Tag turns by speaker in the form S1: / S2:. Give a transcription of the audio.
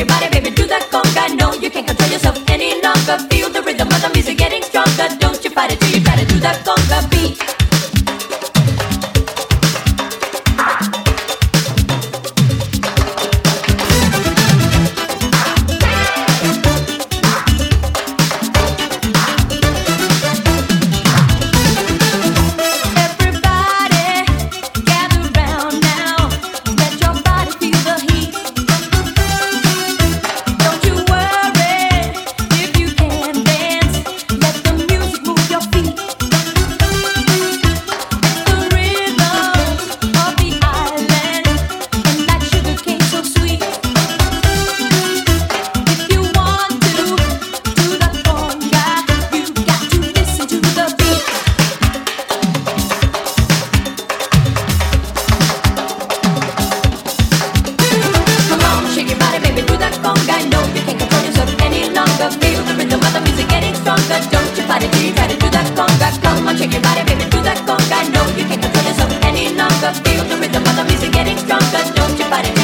S1: your baby, do that conga. No, you can't control yourself any longer. Feel the rhythm of the music getting stronger. Don't you fight it till you try to do that conga. Don't you body